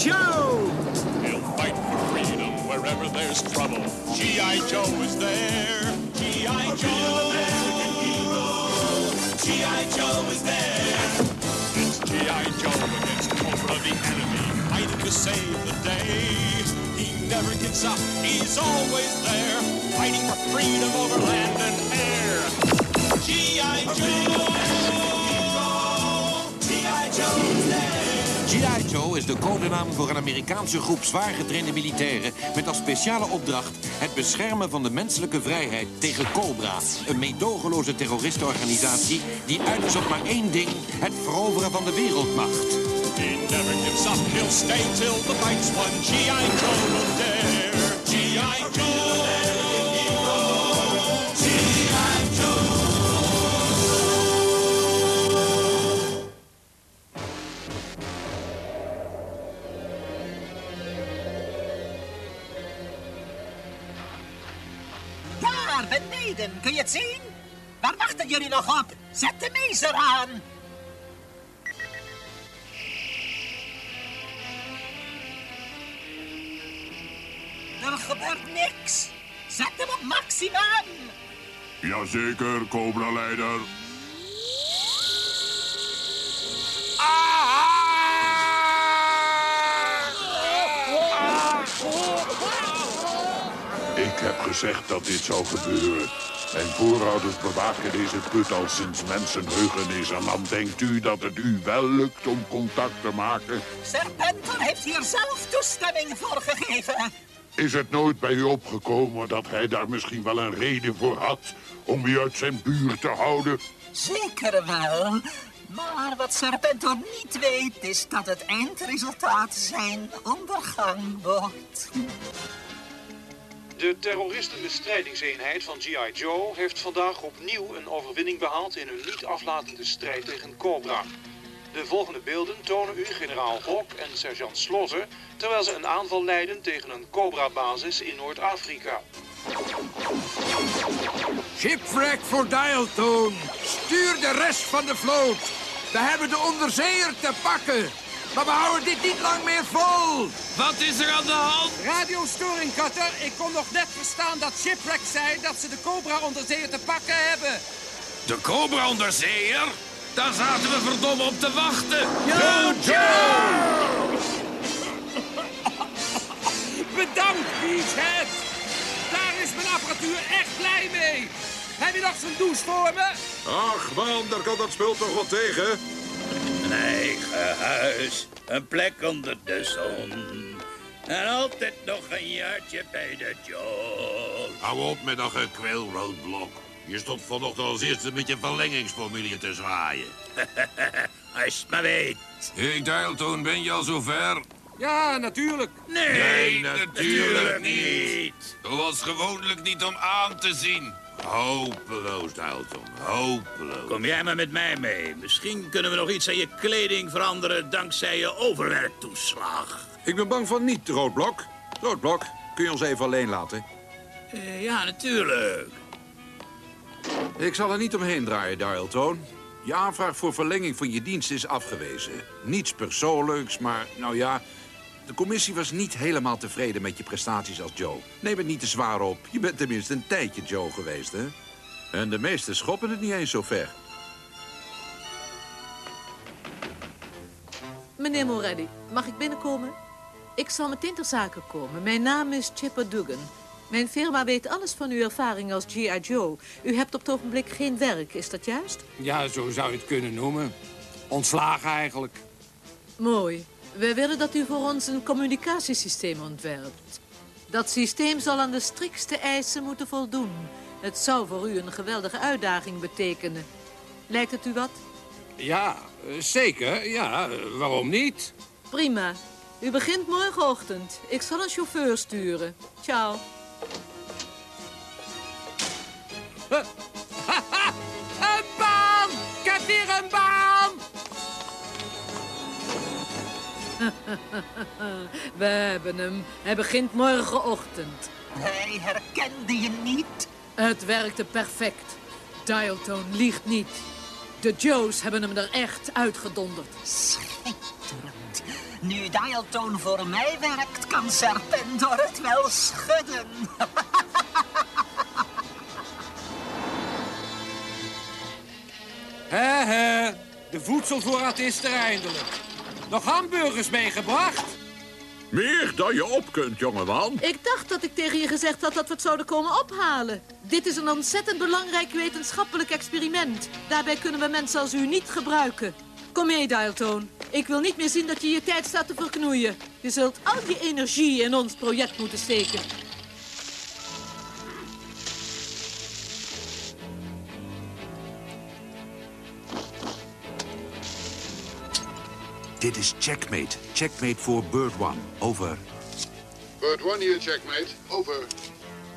Joe! He'll fight for freedom wherever there's trouble. G.I. Joe is there. G.I. Joe. American hero. G.I. Joe is there. It's G.I. Joe against Cobra the enemy, fighting to save the day. He never gives up. He's always there, fighting for freedom over land and air. G.I. Joe. G.I. Joe is there. G.I. Joe is de codenaam voor een Amerikaanse groep zwaar getrainde militairen... met als speciale opdracht het beschermen van de menselijke vrijheid tegen Cobra. Een meedogenloze terroristenorganisatie die uit is op maar één ding... het veroveren van de wereldmacht. He never gives up. Stay till the fight's won. G.I. Joe will. Het zien? Waar wachten jullie nog op? Zet de meester aan. Er gebeurt niks. Zet hem op maximum. Jazeker, Cobra-leider. Ik heb gezegd dat dit zou gebeuren. Mijn voorouders bewaken deze put al sinds mensenheugenis. En dan denkt u dat het u wel lukt om contact te maken? Serpentor heeft hier zelf toestemming voor gegeven. Is het nooit bij u opgekomen dat hij daar misschien wel een reden voor had... om u uit zijn buurt te houden? Zeker wel. Maar wat Serpentor niet weet, is dat het eindresultaat zijn ondergang wordt. De terroristenbestrijdingseenheid van G.I. Joe heeft vandaag opnieuw een overwinning behaald in hun niet aflatende strijd tegen Cobra. De volgende beelden tonen u generaal Hawk en sergeant Slaughter terwijl ze een aanval leiden tegen een Cobra-basis in Noord-Afrika. Shipwreck voor Dialtone. Stuur de rest van de vloot. We hebben de onderzeeër te pakken. Maar we houden dit niet lang meer vol. Wat is er aan de hand? Radiostoring, Cutter. Ik kon nog net verstaan dat Shipwreck zei dat ze de Cobra-onderzeeër te pakken hebben. De Cobra onderzeeër? Daar zaten we verdomme op te wachten. Yo, Joe! Bedankt, Beachhead. Daar is mijn apparatuur echt blij mee. Heb je nog zo'n douche voor me? Ach man, daar kan dat spul toch wel tegen? Een eigen huis, een plek onder de zon. En altijd nog een jaartje bij de Joe. Hou op met dat gekweel, Roadblock. Je stond vanochtend als eerste met je verlengingsformulier te zwaaien. Als je maar weet. Hey, Dialtone, ben je al zover? Ja, natuurlijk. Nee, Nee, natuurlijk niet. Dat was gewoonlijk niet om aan te zien. Hopeloos, Dialton. Hopeloos. Kom jij maar met mij mee. Misschien kunnen we nog iets aan je kleding veranderen dankzij je overwerktoeslag. Ik ben bang van niet, Roodblok. Roodblok, kun je ons even alleen laten? Eh, ja, natuurlijk. Ik zal er niet omheen draaien, Dialtone. Je aanvraag voor verlenging van je dienst is afgewezen. Niets persoonlijks, maar nou ja... De commissie was niet helemaal tevreden met je prestaties als Joe. Neem het niet te zwaar op. Je bent tenminste een tijdje Joe geweest, hè? En de meesten schoppen het niet eens zo ver. Meneer Moretti, mag ik binnenkomen? Ik zal meteen ter zake komen. Mijn naam is Chipper Dugan. Mijn firma weet alles van uw ervaring als G.I. Joe. U hebt op het ogenblik geen werk, is dat juist? Ja, zo zou je het kunnen noemen. Ontslagen eigenlijk. Mooi. Wij willen dat u voor ons een communicatiesysteem ontwerpt. Dat systeem zal aan de strikste eisen moeten voldoen. Het zou voor u een geweldige uitdaging betekenen. Lijkt het u wat? Ja, zeker. Ja, waarom niet? Prima. U begint morgenochtend. Ik zal een chauffeur sturen. Ciao. Een baan! Ik heb weer een baan! We hebben hem. Hij begint morgenochtend. Hij herkende je niet. Het werkte perfect. Dialtone liegt niet. De Joes hebben hem er echt uitgedonderd. Schitterend. Nu Dialtone voor mij werkt, kan Serpentor het wel schudden. Hè. De voedselvoorraad is er eindelijk. Nog hamburgers meegebracht? Meer dan je op kunt, jongeman. Ik dacht dat ik tegen je gezegd had dat we het zouden komen ophalen. Dit is een ontzettend belangrijk wetenschappelijk experiment. Daarbij kunnen we mensen als u niet gebruiken. Kom mee, Dialtone. Ik wil niet meer zien dat je je tijd staat te verknoeien. Je zult al je energie in ons project moeten steken. Dit is Checkmate. Checkmate voor Bird One. Over. Bird One hier, checkmate. Over.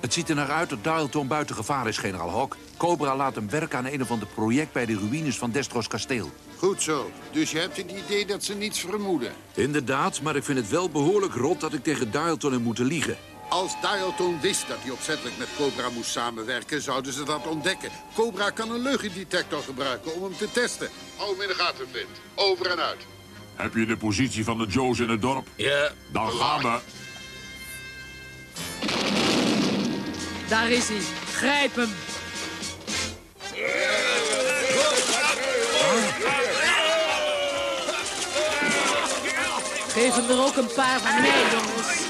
Het ziet er naar uit dat Dialton buiten gevaar is, generaal Hawk. Cobra laat hem werken aan een of ander project bij de ruïnes van Destros kasteel. Goed zo. Dus je hebt het idee dat ze niets vermoeden. Inderdaad, maar ik vind het wel behoorlijk rot dat ik tegen Dialton heb moeten liegen. Als Dialton wist dat hij opzettelijk met Cobra moest samenwerken, zouden ze dat ontdekken. Cobra kan een leugendetector gebruiken om hem te testen. Hou hem in de gaten, Flint. Over en uit. Heb je de positie van de Joes in het dorp? Ja, Dan gaan we. Daar is hij. Grijp hem. Geef hem er ook een paar van mij, jongens.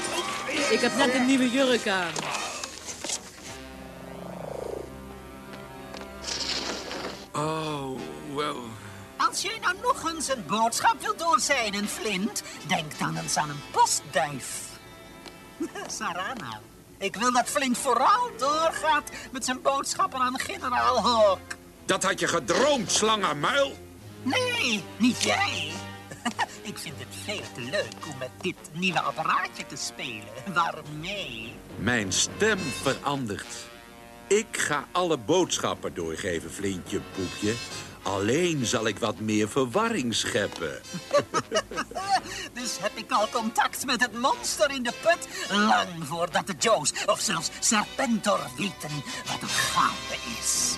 Ik heb net een nieuwe jurk aan. Jij nou nog eens een boodschap wilt doorzijden, Flint, denk dan eens aan een postduif. Sarana, ik wil dat Flint vooral doorgaat met zijn boodschappen aan generaal Hawk. Dat had je gedroomd, slangenmuil. Nee, niet jij. Ik vind het veel te leuk om met dit nieuwe apparaatje te spelen. Waarmee? Mijn stem verandert. Ik ga alle boodschappen doorgeven, Flintje Poepje. Alleen zal ik wat meer verwarring scheppen. Dus heb ik al contact met het monster in de put... lang voordat de Joes of zelfs Serpentor weten wat er gaande is.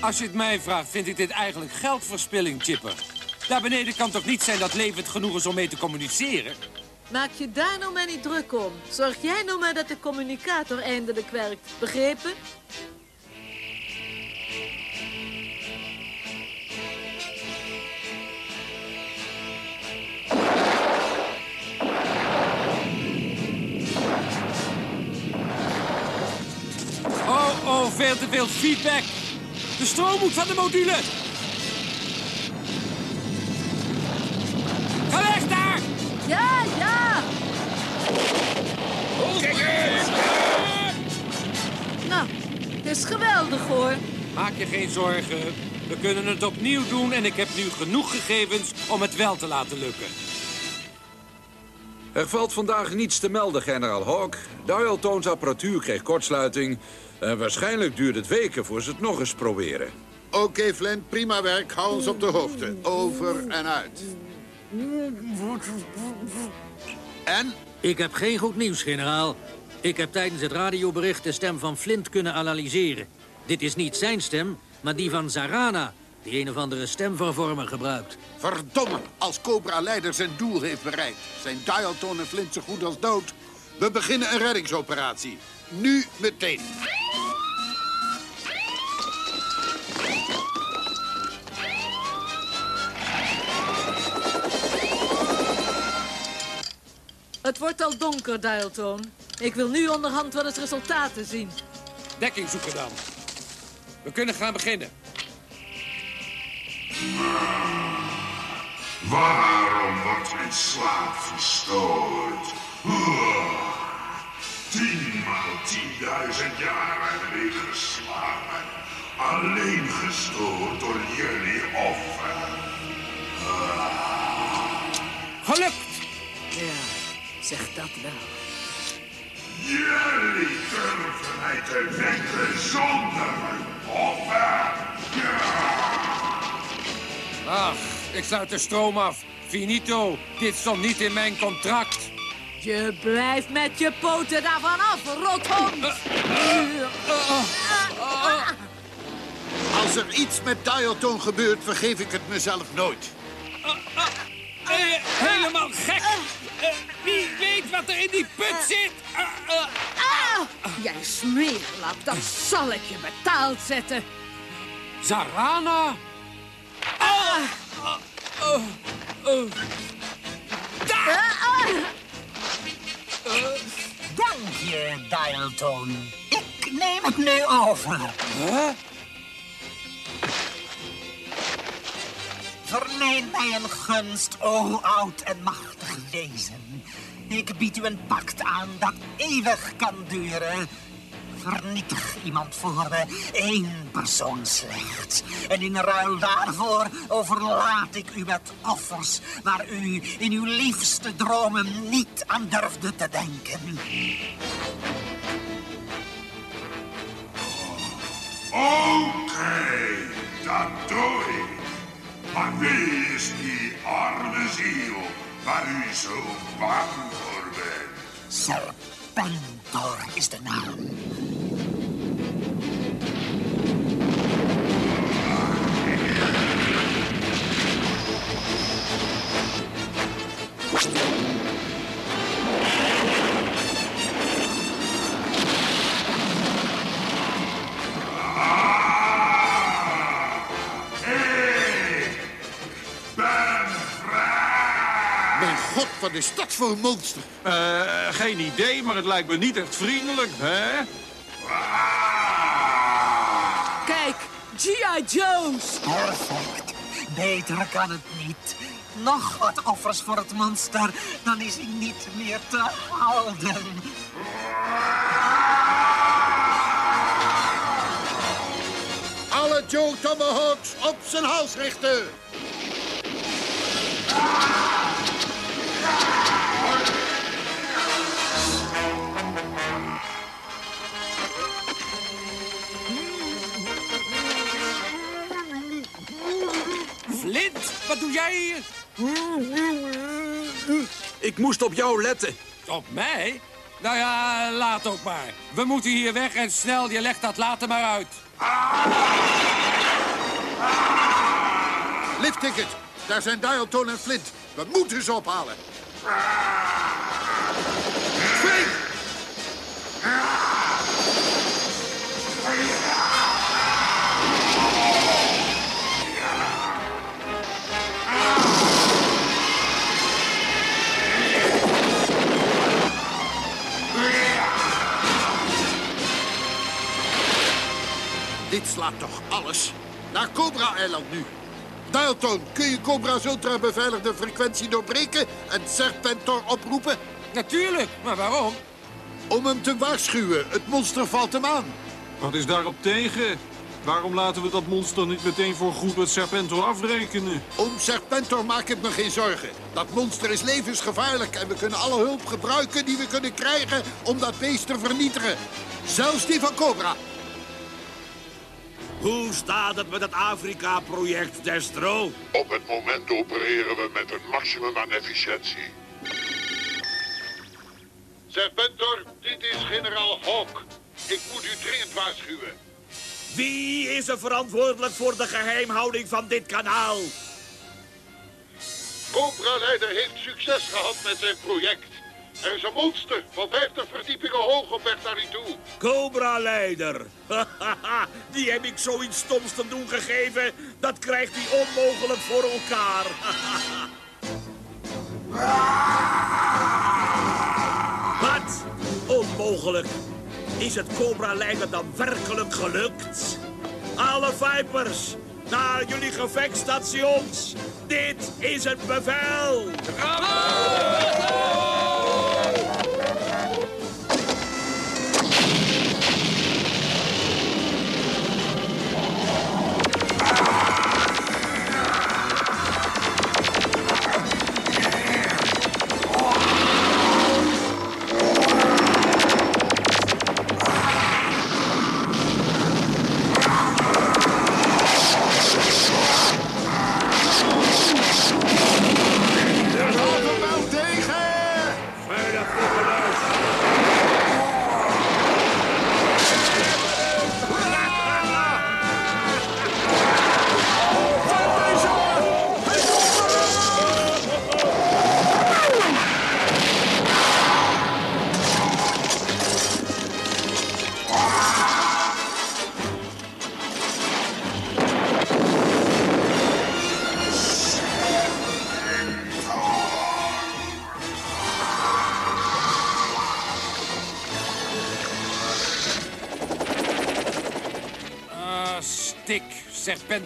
Als je het mij vraagt, vind ik dit eigenlijk geldverspilling, Chipper. Daar beneden kan toch niet zijn dat levend genoeg is om mee te communiceren? Maak je daar nou maar niet druk om. Zorg jij nou maar dat de communicator eindelijk werkt. Begrepen? Veel te veel feedback. De stroom moet van de module. Ga weg daar! Ja, ja! Nou, het is geweldig hoor. Maak je geen zorgen. We kunnen het opnieuw doen en ik heb nu genoeg gegevens om het wel te laten lukken. Er valt vandaag niets te melden, generaal Hawk. Dialtoons apparatuur kreeg kortsluiting. En waarschijnlijk duurt het weken voor ze het nog eens proberen. Oké, Flint, prima werk. Hou ons op de hoogte. Over en uit. En? Ik heb geen goed nieuws, generaal. Ik heb tijdens het radiobericht de stem van Flint kunnen analyseren. Dit is niet zijn stem, maar die van Zarana, die een of andere stemvervormer gebruikt. Verdomme, als Cobra-leider zijn doel heeft bereikt... zijn Dialton en Flint zo goed als dood. We beginnen een reddingsoperatie. Nu meteen. Het wordt al donker, Dialtone. Ik wil nu onderhand wel eens resultaten zien. Dekking zoeken dan. We kunnen gaan beginnen. Waarom wordt mijn slaap verstoord? Tienmaal tienduizend jaren heb ik geslapen. Alleen gestoord door jullie offer. Gelukt! Ja, zeg dat wel. Jullie durven mij te wekken zonder een offer. Ach, ik sluit de stroom af. Finito, dit stond niet in mijn contract. Je blijft met je poten daarvan af, rothond! Als er iets met Dialton gebeurt, vergeef ik het mezelf nooit. Eh, helemaal gek. Eh, wie weet wat er in die put zit? Ah, ah. Ah, jij smeerlap, dat zal ik je betaald zetten. Zarana? Ah! Oh, oh. Dank je, Dialton. Ik neem het nu over. Verleen mij een gunst, o oud en machtig wezen. Ik bied u een pact aan dat eeuwig kan duren. Vernietig iemand voor me, één persoon slechts. En in ruil daarvoor overlaat ik u met offers... waar u in uw liefste dromen niet aan durfde te denken. Oké, dat doe ik. Maar wie is die arme ziel waar u zo bang voor bent? Serpentor is de naam. Mijn god, wat is dat voor een monster? Eh, geen idee, maar het lijkt me niet echt vriendelijk, hè? Kijk, G.I. Joe's. Perfect. Beter kan het niet. Nog wat offers voor het monster, dan is hij niet meer te houden. Alle Joe Tomahawks op zijn hals richten. Flint, wat doe jij hier? Ik moest op jou letten. Op mij? Nou ja, laat ook maar. We moeten hier weg en snel, je legt dat later maar uit. Liftticket, daar zijn Dialton en Flint. We moeten ze ophalen. Dit slaat toch alles? Naar Cobra-eiland nu. Dialton, kun je Cobra's ultra-beveiligde frequentie doorbreken en Serpentor oproepen? Natuurlijk, maar waarom? Om hem te waarschuwen. Het monster valt hem aan. Wat is daarop tegen? Waarom laten we dat monster niet meteen voor goed met Serpentor afrekenen? Om Serpentor maak ik me geen zorgen. Dat monster is levensgevaarlijk en we kunnen alle hulp gebruiken die we kunnen krijgen om dat beest te vernietigen. Zelfs die van Cobra. Hoe staat het met het Afrika-project, Destro? Op het moment opereren we met een maximum aan efficiëntie. Serpentor, dit is generaal Hawk. Ik moet u dringend waarschuwen. Wie is er verantwoordelijk voor de geheimhouding van dit kanaal? Cobra-leider heeft succes gehad met zijn project. Er is een monster van 50 verdiepingen hoog op weg naar u toe. Cobra-leider. Die heb ik zoiets stoms te doen gegeven. Dat krijgt hij onmogelijk voor elkaar. Wat? Onmogelijk. Is het Cobra-leider dan werkelijk gelukt? Alle Vipers, naar jullie gevechtsstations. Dit is het bevel. Er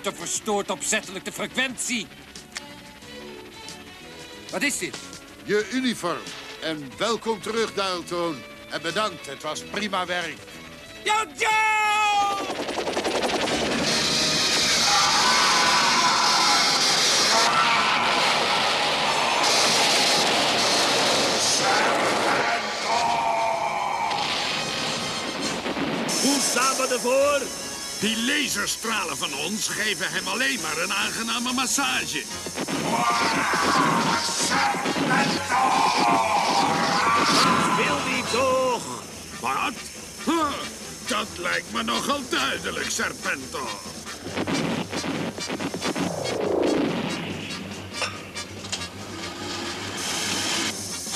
Serpento verstoort opzettelijk de frequentie. Wat is dit? Je uniform. En welkom terug, Dialtoon. En bedankt, het was prima werk. Yo, staan we ervoor? Die laserstralen van ons geven hem alleen maar een aangename massage. Wil niet toch? Wat? Huh, dat lijkt me nogal duidelijk, Serpentor.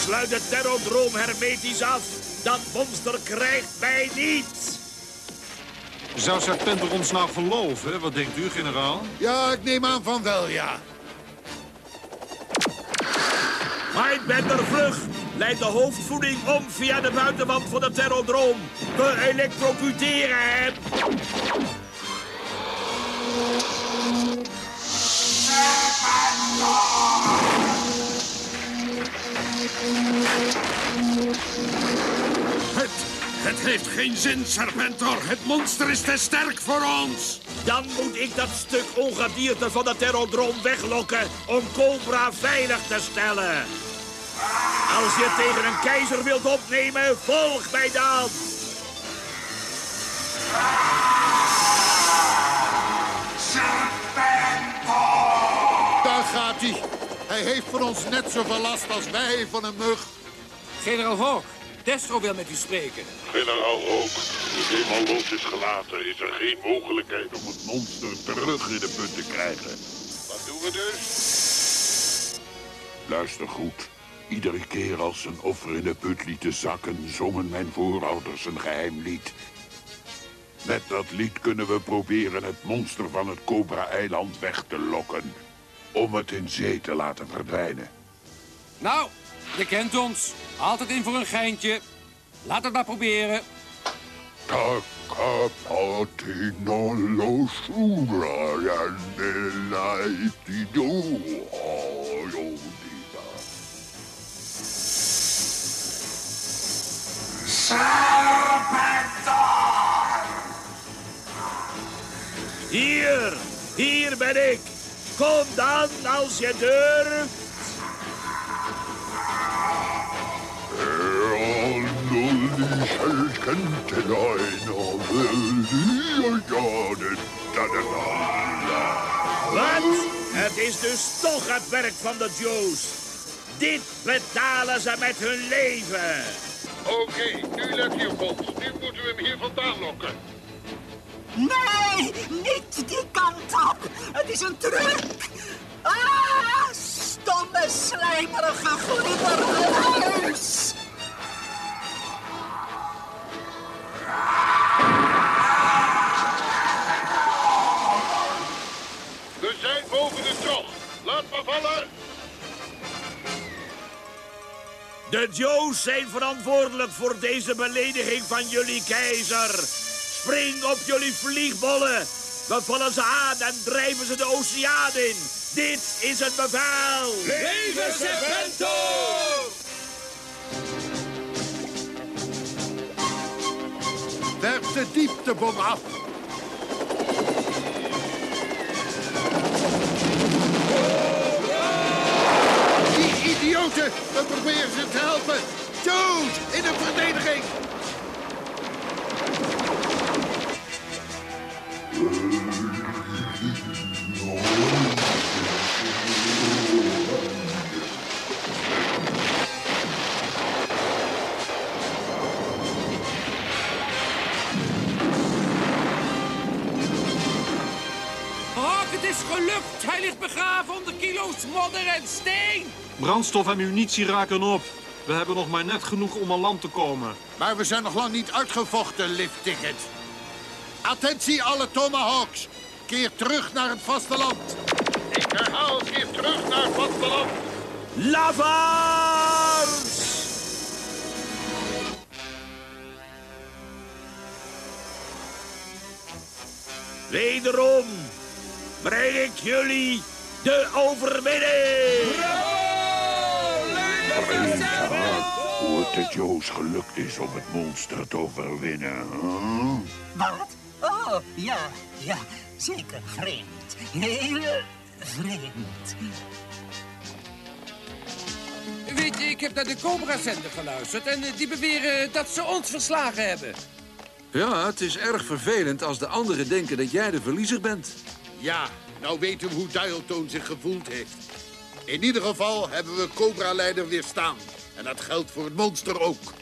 Sluit de terrodroom hermetisch af. Dat monster krijgt mij niet. Zou Serpentor ons nou geloven? Wat denkt u, generaal? Ja, ik neem aan van wel, ja. Mindbender vlug. Leid de hoofdvoeding om via de buitenwand van de terrodroom. We elektrocuteren hem. Het heeft geen zin, Serpentor. Het monster is te sterk voor ons. Dan moet ik dat stuk ongedierte van de terrodroom weglokken om Cobra veilig te stellen. Als je het tegen een keizer wilt opnemen, volg mij dan. Daar gaat hij. Hij heeft van ons net zoveel last als wij van een mug. Generaal Hawk, Destro wil met u spreken. Generaal ook. Nu het eenmaal los is gelaten, is er geen mogelijkheid om het monster terug in de put te krijgen. Wat doen we dus? Luister goed. Iedere keer als een offer in de put lieten zakken, zongen mijn voorouders een geheim lied. Met dat lied kunnen we proberen het monster van het Cobra-eiland weg te lokken. Om het in zee te laten verdwijnen. Nou, je kent ons. Altijd in voor een geintje. Laat het maar proberen. Takapatino lo sura yanelaitido ayodida. Hier, hier ben ik. Kom dan als je durft. Wat? Het is dus toch het werk van de Joes. Dit betalen ze met hun leven. Oké, nu let je op ons. Nu moeten we hem hier vandaan lokken. Nee, niet die kant op. Het is een truc. Ah, stomme, slijmerige glibberhuis. De Joes zijn verantwoordelijk voor deze belediging van jullie keizer. Spring op jullie vliegbollen. We vallen ze aan en drijven ze de oceaan in. Dit is het bevel. Leven Serpento! Werp de dieptebom af. Idioten! We proberen ze te helpen. Joes, in de verdediging. Het is gelukt. Hij ligt begraven onder kilo's modder en steen. Brandstof en munitie raken op. We hebben nog maar net genoeg om aan land te komen. Maar we zijn nog lang niet uitgevochten, liftticket. Attentie alle Tomahawks. Keer terug naar het vasteland. Ik herhaal, keer terug naar het vasteland. Lavaars! Wederom, breng ik jullie de overwinning! Hoe het de Joe's gelukt is om het monster te overwinnen. huh? Wat? Oh, ja, ja, zeker vreemd. Heel vreemd. Weet je, ik heb naar de Cobra-zender geluisterd en eh, die beweren dat ze ons verslagen hebben. Ja, het is erg vervelend als de anderen denken dat jij de verliezer bent. Ja, nou weten we hoe Dialtoon zich gevoeld heeft. In ieder geval hebben we Cobra-leider weerstaan. En dat geldt voor het monster ook.